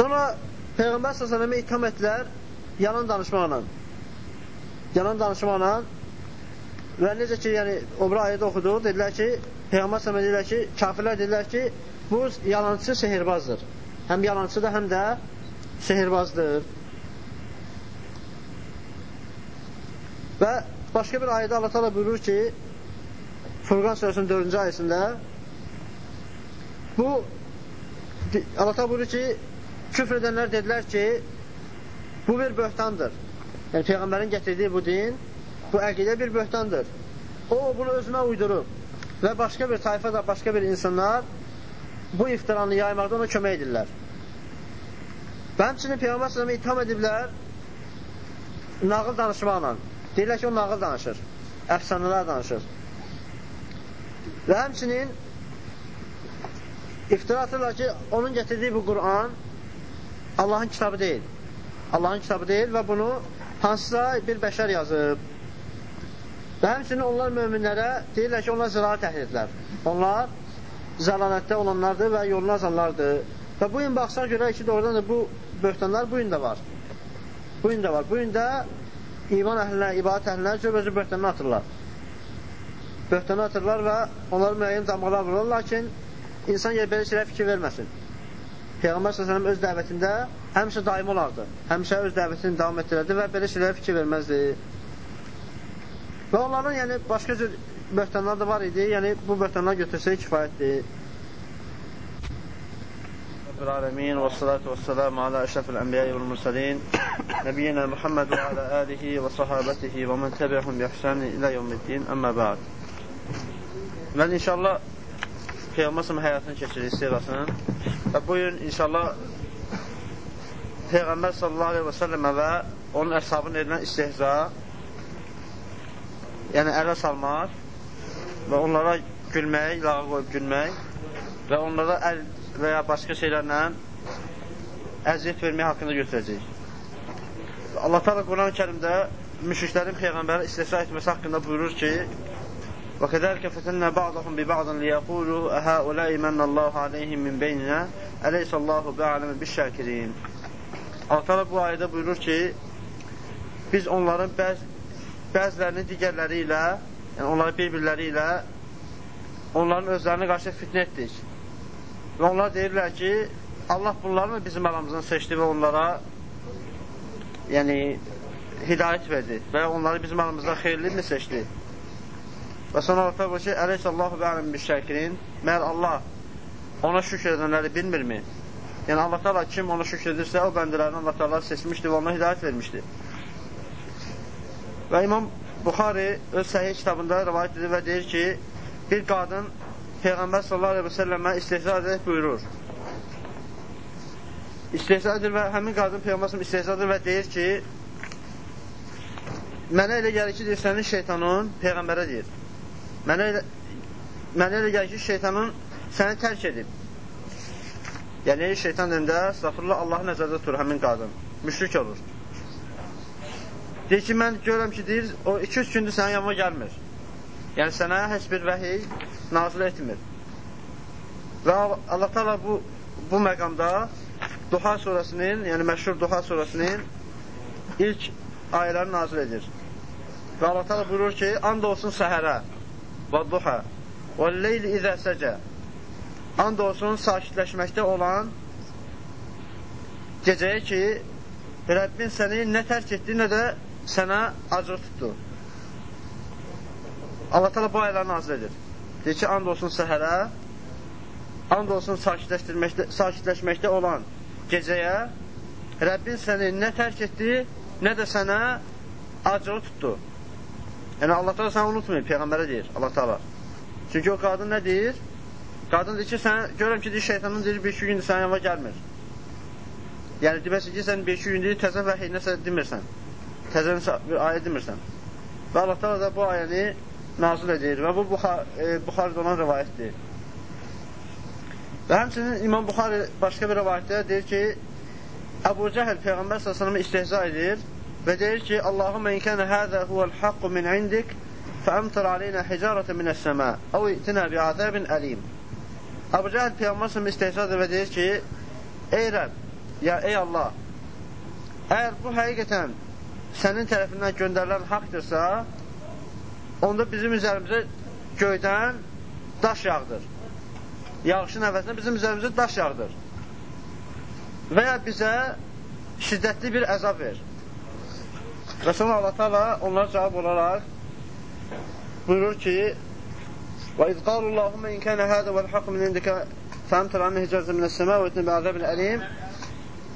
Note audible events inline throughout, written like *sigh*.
Sonra Peyğəmbər s.ə.və itham etdilər yalan danışmaqla. Yalan danışmaqla və necə ki, yəni, o bir ayədə oxuduq, dedilər ki, Peyğəmbər s.ə.və dedilər ki, kafirlər dedilər ki, bu yalancı sehirbazdır. Həm yalancıdır, həm də sehirbazdır. Və başqa bir ayədə Allah təala buyurur ki, Furqan surəsinin 4-cü ayəsində bu Allah təala buyurur ki, küfr edənlər dedilər ki, bu bir böhtandır. Yəni peyğəmbərin gətirdiyi bu din, bu əqidə bir böhtandır. O bunu özünə uydurub və başqa bir tayfa da, başqa bir insanlar bu iftiranı yaymaqda ona kömək edirlər. Və həmçinin Peyğəmbər s.ə.və itham ediblər nağıl danışmaqla. Deyirlər ki, o nağıl danışır, əfsanələr danışır. Və həmçinin iftira atırlar ki, onun gətirdiyi bu Quran Allahın kitabı deyil. Allahın kitabı deyil və bunu hansısa bir bəşər yazıb. Və həmçinin onlar möminlərə deyirlər ki, onlar ziraat əhlidilər. Onlar zəlalətdə olanlardır və yolunu azanlardır. Və bu gün baxsaq görək ki, doğrudan da bu böhtanlar bu gün də var. Bu gün də var. Bu gün də iman əhlinə, ibadət əhlinə cöbəcə böhtanını atırlar. Böhtanı atırlar və onlar müəyyən damğalar vurur. Lakin insan yer belə şeylərə fikir verməsin. Peyğəmbər s.ə.v öz dəvətində həmişə daim olardı. Həmişə öz dəvətini davam etdirərdi və belə şeylərə fikir verməzdi. Və onların yəni başqa cür böhtanlar da var idi. Yəni bu böhtanlar götürsək kifayətdir. العالمين والصلاة والسلام على أشرف الأنبياء والمرسلين نبينا محمد وعلى آله وصحابته ومن تبعهم بإحسان إلى يوم الدين أما بعد Mən inşallah Peyğəmbər həyatını keçirik sirasının və bu gün inşallah Peyğəmbər sallallahu aleyhi və səlləmə və onun əshabının edilən istihza yəni ələ salmaq və onlara gülmək, lağa qoyub gülmək və onlara əl və ya başqa şeylərlə əziyyət vermək haqqında götürəcək. Allah Teala Quran-ı Kərimdə müşriklərin peyğəmbəri istehza etməsi haqqında buyurur ki: "Və kədəlikə fətənna ba'dahum bi ba'din liyaqulu aha'ula'i manna Allahu alayhim min beynina alaysa Allahu bi'alem bi'şakirin." Allah bu ayədə buyurur ki, biz onların bəz bəzilərini digərləri ilə, yəni onları bir-birləri ilə onların özlərini qarşı fitnə etdik. Və onlar deyirlər ki, Allah bunları mı bizim aramızdan seçdi və onlara yəni hidayət verdi və onları bizim aramızdan xeyirli mi seçdi? Və sonra Allah təbi ki, Əleyhissallahu və alim bir şəkirin məhər Allah ona şükür edənləri bilmirmi? Yəni Allah təala kim ona şükür edirsə, o bəndələrini Allah təala seçmişdi və ona hidayət vermişdi. Və İmam Buxari öz səhih kitabında rivayət edir və deyir ki, bir qadın Peyğəmbər sallallahu aleyhi və səlləmə istehza edərək buyurur. İstehza edir və həmin qadın Peyğəmbər sallallahu istehza edir və deyir ki, mənə elə gəlir ki, deyir, sənin şeytanın Peyğəmbərə deyir. Mənə elə, mənə elə gəlir ki, şeytanın səni tərk edib. Yəni, şeytan deyəndə, estağfurullah, Allahı nəzərdə tutur həmin qadın. Müşrik olur. Deyir ki, mən görürəm ki, deyir, o 2-3 gündür sənin yanıma gəlmir. Yəni, sənə heç bir vəhiy nazil etmir. Və Allah Taala bu, bu məqamda Duha surəsinin, yəni məşhur Duha surəsinin ilk ayələrini nazil edir. Və Allah Taala buyurur ki, and olsun səhərə və duha və leyli izə səcə and olsun sakitləşməkdə olan gecəyə ki, Rəbbin səni nə tərk etdi, nə də sənə acıq tutdu. Allah təala bu ayələri nazil edir. Deyir ki, and olsun səhərə, and olsun sakitləşdirməkdə, sakitləşməkdə olan gecəyə Rəbbin səni nə tərk etdi, nə də sənə acığı tutdu. Yəni Allah təala səni unutmayın, peyğəmbərə deyir Allah təala. Çünki o qadın nə deyir? Qadın deyir ki, sən görürəm ki, deyir, şeytanın deyir, bir iki gündür sənin yanına gəlmir. Yəni deməsin ki, sən bir iki gündür təzə vəhiy nəsə demirsən təzə bir ayə demirsən. Və Allah da bu ayəni nazil edir və bu Buxar, e, Buxarıda olan rivayətdir. Və həmçinin İmam Buxari başqa bir rivayətdə deyir ki, Əbu Cəhəl Peyğəmbər s.ə.və istehza edir və deyir ki, Allahümə inkənə həzə huvəl haqqu min indik fəəmtər aleynə hicarətə minəs-səmə əv itinə bi'azəbin əlim. Əbu Cəhəl Peyğəmbər s.ə.və istehza edir və deyir ki, Ey Rəbb, ya ey Allah, əgər bu həqiqətən sənin tərəfindən göndərilən haqdırsa, onda bizim üzərimizə göydən daş yağdır. Yağışın əvəzinə bizim üzərimizə daş yağdır. Və ya bizə şiddətli bir əzab ver. Və sonra Allah Teala onlara cavab olaraq buyurur ki: "Və iz qalullahumma in kana hada vel haqq min indika famtir anna hijazan min es-sema ve etni bi'azabin alim."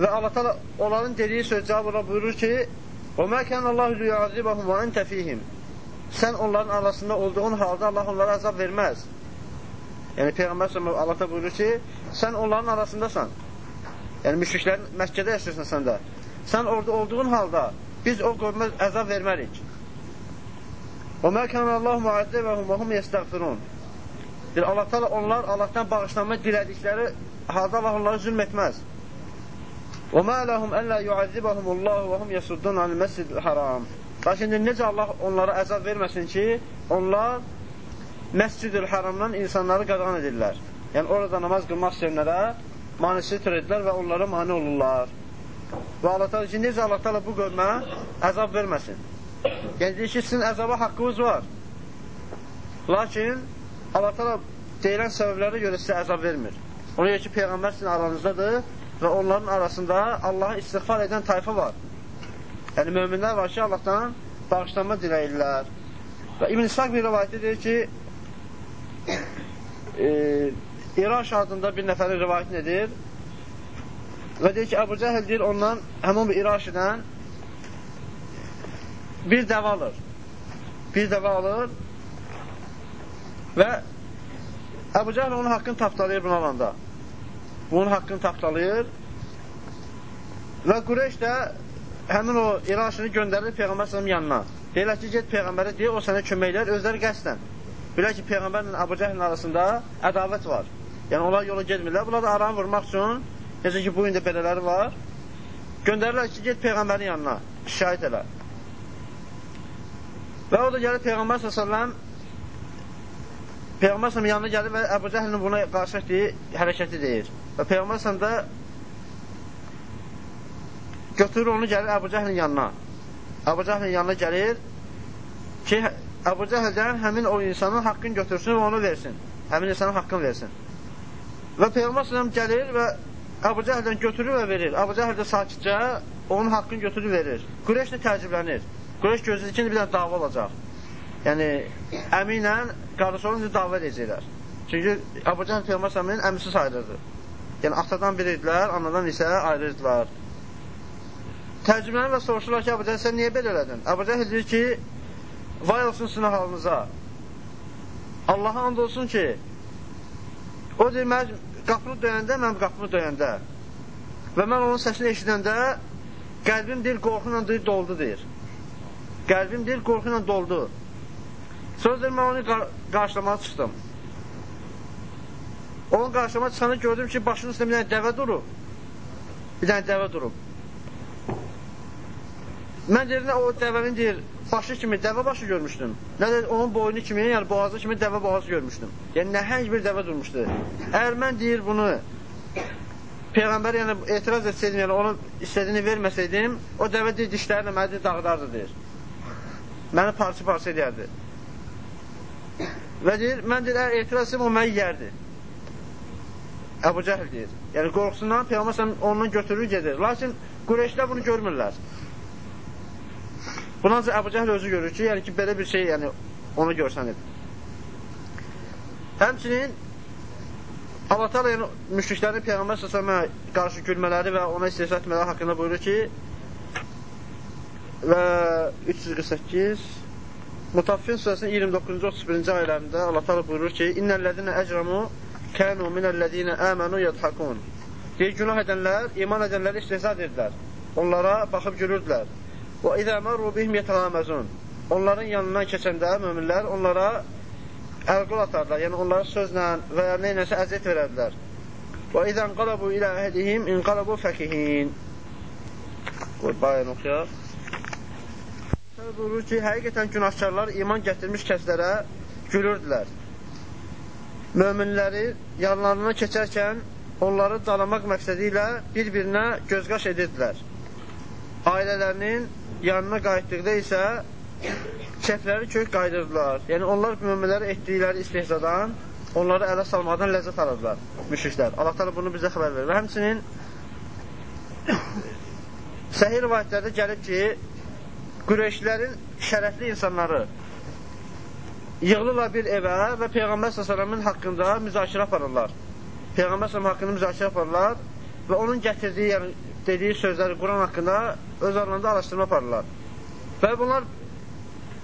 Və Allah Teala onların dediyi söz cavab olaraq buyurur ki: "Və ma kana Allahu liyu'azibahum və ente fihim." Sən onların arasında olduğun halda Allah onlara əzab verməz. Yəni Peyğəmbər sallallahu Allah da buyurur ki, sən onların arasındasan. Yəni müşriklərin Məkkədə yaşayırsan sən də. Sən orada olduğun halda biz o qövmə əzab vermərik. Və mə kana Allahu mu'azzibahum və hum yestəğfirun. Deyir Allah Taala onlar Allahdan bağışlanma dilədikləri halda Allah onlara zülm etməz. Və mə ləhum əllə yu'azzibahumullahu və hum yasuddun anil məscidil haram. Lakin necə Allah onlara əzab verməsin ki, onlar məscidil haramdan insanları qadağan edirlər. Yəni orada namaz qılmaq istəyənlərə manisi törədilər və onlara mani olurlar. Və Allah Teala ki, necə Allah Teala bu qövmə əzab verməsin. Yəni deyir ki, sizin əzaba haqqınız var. Lakin Allah Teala deyilən səbəblərə görə sizə əzab vermir. Ona görə ki, Peyğəmbər sizin aranızdadır və onların arasında Allaha istiğfar edən tayfa var. Yəni, möminlər var ki, Allahdan bağışlanma diləyirlər. Və İbn İshaq bir rivayətdə deyir ki, *coughs* e, İraş adında bir nəfərin rivayətini edir və deyir ki, Əbu Cəhəl deyir ondan həmin bu İraşidən bir dəvə alır. Bir dəvə alır və Əbu Cəhəl onun haqqını tapdalayır bunu alanda. Bunun haqqını tapdalayır və Qureyş də həmin o İraşini göndərir Peyğəmbər sələm yanına. Deyirlər ki, get Peyğəmbərə deyə, o sənə kömək edər, özləri qəsdən. Bilək ki, Peyğəmbərlə Əbu Cəhlin arasında ədavət var. Yəni, onlar yola gedmirlər. Bunlar da aranı vurmaq üçün, necə ki, bu indi belələri var, göndərirlər ki, get Peyğəmbərin yanına, şahid elə. Və o da gəlir Peyğəmbər s.ə.v Peyğəmbər s.ə.v yanına gəlir və Əbu Cəhlin buna qarşı etdiyi hərəkəti deyir. Və Peyğəmbər s.ə.v də götürür onu gəlir Əbu Cəhlin yanına. Əbu Cəhlin yanına gəlir ki, Əbu Cəhldən həmin o insanın haqqını götürsün və onu versin. Həmin insanın haqqını versin. Və Peyğəmbər s.ə.v gəlir və Əbu Cəhəldən götürür və verir. Əbu Cəhəl də sakitcə onun haqqını götürür verir. Qureyş də təəccüblənir. Qureyş gözləyir ki, bir dənə dava olacaq. Yəni, əmi ilə qardaşı olunca dava edəcəklər. Çünki Əbu Cəhəl Peyğəmbər s.ə.v-in əmisi sayılırdı. Yəni, atadan biri idilər, anadan isə ayrıldılar. Təəccüblənir və soruşurlar ki, Əbu Cəhəl, sən niyə belə elədin? Əbu Cəhəl deyir ki, vay olsun sizin halınıza. Allaha and olsun ki, o deyir, qapını döyəndə, mən qapını döyəndə və mən onun səsini eşidəndə qəlbim deyir, qorxu ilə deyir, doldu deyir. Qəlbim deyir, qorxu ilə doldu. Deyir, mən onu qarşılamağa çıxdım. Onun qarşılama çıxanı gördüm ki, başının üstündə bir dənə dəvə durub. Bir dənə dəvə durub. Mən deyir, o dəvənin deyir, başı kimi dəvə başı görmüşdüm. Nə də onun boynu kimi, yəni boğazı kimi dəvə boğazı görmüşdüm. Yəni nəhəng bir dəvə durmuşdu. Əgər mən deyir bunu Peyğəmbər yəni etiraz etsəydim, yəni onun istədiyini verməsəydim, o dəvə deyir dişlərini məni dağıdardı deyir. Məni parça-parça edərdi. Və deyir, mən deyir, əgər etiraz etsəm, o məni yərdi. Əbu Cəhl deyir. Yəni qorxusundan Peyğəmbər ondan götürür gedir. Lakin Qureyşlər bunu görmürlər. Bunu ancaq Əbu Cəhl özü görür ki, yəni ki, belə bir şey yəni, onu görsənir. Həmçinin Allah Teala yəni, müşriklərin Peyğəmbər səsəmə qarşı gülmələri və ona istehsa etmələri haqqında buyurur ki, və 348 Mutaffin surəsinin 29-31-ci ayələrində Allah Teala buyurur ki, İnnəl-ləzinə əcrəmu kənu minəl-ləzinə əmənu yədhəkun Deyir, günah edənlər, iman edənləri istehza edirlər. Onlara baxıb gülürdülər. Və izə mərru bihim yetəməzun. Onların yanından keçəndə möminlər onlara əlqul atarlar. Yəni onlara sözlə və ya neynəsə əziyyət verərlər. Və izə inqalabu ilə əhdihim inqalabu fəkihin. Qoy, bayən oxuyaq. Buyurur ki, həqiqətən günahkarlar iman gətirmiş kəslərə gülürdülər. Möminləri yanlarına keçərkən onları dalamaq məqsədi ilə bir-birinə gözqaş edirdilər. Ailələrinin yanına qayıtdıqda isə kefləri kök qaydırdılar. Yəni, onlar müminləri etdikləri istihzadan, onları ələ salmaqdan ləzzət alırlar, müşriklər. Allah da bunu bizə xəbər verir. Və həmçinin *coughs* səhir rivayətlərdə gəlib ki, Qüreyşlərin şərəfli insanları yığılırlar bir evə və Peyğəmbər s.ə.v-in haqqında müzakirə aparırlar. Peyğəmbər s.ə.v haqqında müzakirə aparırlar və onun gətirdiyi, yəni dediyi sözləri Quran haqqında öz aralarında araşdırma aparırlar. Və bunlar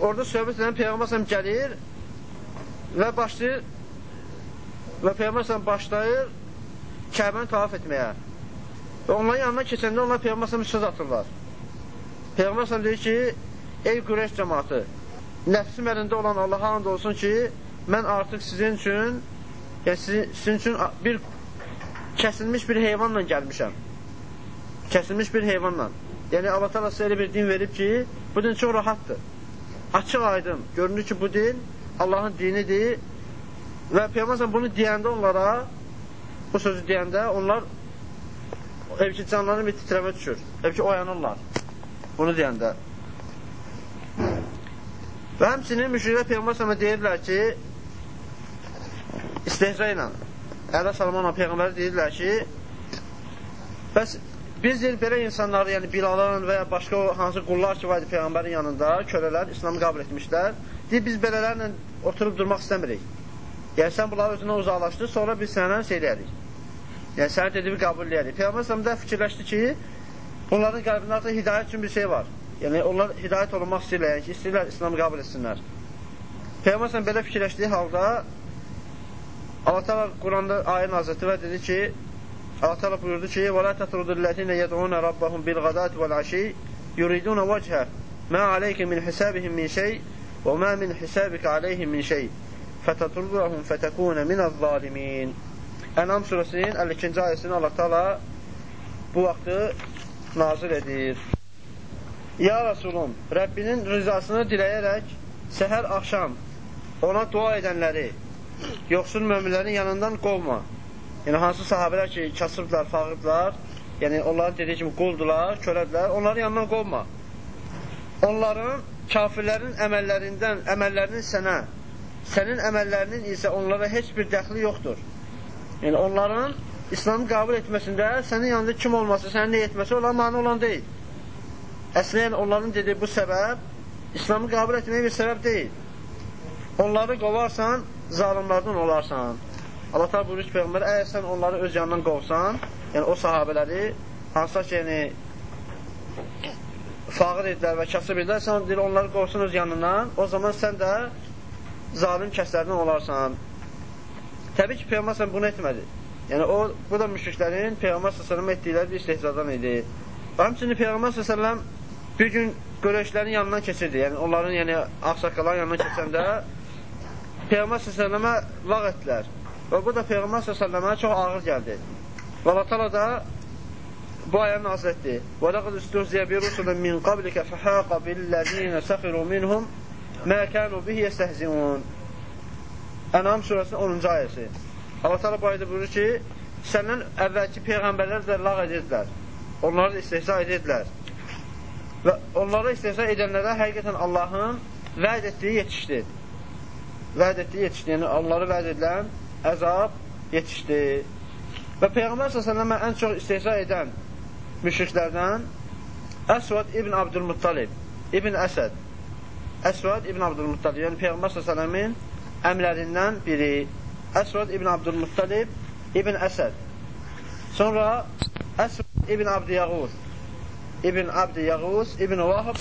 orada söhbət edən Peyğəmbər gəlir və başlayır və Peyğəmbər başlayır Kəbəni tavaf etməyə. Və onların yanına keçəndə onlar Peyğəmbər söz atırlar. Peyğəmbər deyir ki, ey Qureyş cəmatı, nəfsim əlində olan Allaha and olsun ki, mən artıq sizin üçün yəni sizin, sizin üçün bir kəsilmiş bir heyvanla gəlmişəm. Kəsilmiş bir heyvanla. Yəni Allah təala sizə elə bir din verib ki, bu din çox rahatdır. Açıq aydın. Görünür ki, bu din Allahın dinidir. Və Peyğəmbər bunu deyəndə onlara bu sözü deyəndə onlar ev ki canlarını bir titrəmə düşür. Ev ki oyanırlar. Bunu deyəndə. Və həmçinin müşriklər Peyğəmbər deyirlər ki, istehza ilə, ələ salmanla Peyğəmbərə deyirlər ki, bəs biz deyir, belə insanları, yəni Bilalın və ya başqa hansı qullar ki, var idi Peyğəmbərin yanında, kölələr, İslamı qabul etmişlər, deyir, biz belələrlə oturub durmaq istəmirik. Yəni, sən bunları özünə uzaqlaşdır, sonra biz sənə şey edərik. Yəni, səni dediyi qəbul edərik. Peyğəmbər sələmdə fikirləşdi ki, bunların qəlbində artıq hidayət üçün bir şey var. Yəni, onlar hidayət olunmaq istəyirlər, yəni ki, istəyirlər İslamı qəbul etsinlər. Peyğəmbər belə fikirləşdiyi halda Allah təala Quranda ayə nazirdi və dedi ki, Allah təala buyurdu ki: "Və la tatrudul-ləzīne yed'un rabbahum bil-ghadati vel-aşi yuridun vechə ma aleyke min hisabihim min şey və ma min hisabika aleyhim min şey fetatrudahum fetekuna minəz-zalimin." Ənam surəsinin 52-ci ayəsini Allah təala bu vaxtı nazil edir. Ya Rasulum, Rəbbinin rizasını diləyərək səhər axşam ona dua edənləri, yoxsul möminlərin yanından qovma. Yəni, hansı sahabələr ki, kasıbdlar, fağırdılar, yəni onların dediyi kimi quldular, körədilər, onların yanından qovma. Onların, kafirlərin əməllərindən, əməllərinin sənə, sənin əməllərinin isə onlara heç bir dəxli yoxdur. Yəni, onların İslamı qəbul etməsində sənin yanında kim olması, sənin nə etməsi olan mani olan deyil. Əslən, onların dediyi bu səbəb İslamı qəbul etməyə bir səbəb deyil. Onları qovarsan, zalimlardan olarsan. Allah tabi buyurur ki, Peyğəmbər, əgər sən onları öz yanından qovsan, yəni o sahabələri, hansısa ki, yəni, fağır edilər və kasıb edilər, sən deyir, onları qovsun öz yanından, o zaman sən də zalim kəslərdən olarsan. Təbii ki, Peyğəmbər sən bunu etmədi. Yəni, o, bu da müşriklərin Peyğəmbər s.ə.v etdikləri bir istehzadan idi. Həmçinin Peyğəmbər s.ə.v bir gün görəşlərin yanından keçirdi. Yəni onların, yəni ağsaqqalların yanından keçəndə Peyğəmbər s.ə.və vağ etdilər. Və bu da Peyğəmbər s.ə.və çox ağır gəldi. Və Allah təala da bu ayə nazil etdi. Və laqad istuzziya bi rusulun min qablikə fahaqa billezina sakhiru minhum ma kanu bihi yestehziun. Ənam surəsinin 10-cu ayəsi. Allah təala bu ayədə buyurur ki, səndən əvvəlki peyğəmbərlər də lağ edirdilər. Onları da istehza edirdilər. Və onlara istehza edənlərə həqiqətən Allahın vəd etdiyi yetişdi. Vəd etdiyi yetişdi. Yəni, onları vəd edilən əzab yetişdi. Və Peyğəmbər s.ə.və ən çox istehza edən müşriklərdən Əsvad ibn Abdülmuttalib, ibn Əsəd. Əsvad ibn Abdülmuttalib, yəni Peyğəmbər s.ə.v-in əmlərindən biri. Əsvad ibn Abdülmuttalib, ibn Əsəd. Sonra Əsvad ibn Abdiyağuz, İbn Abdi Yağuz, İbn Vahab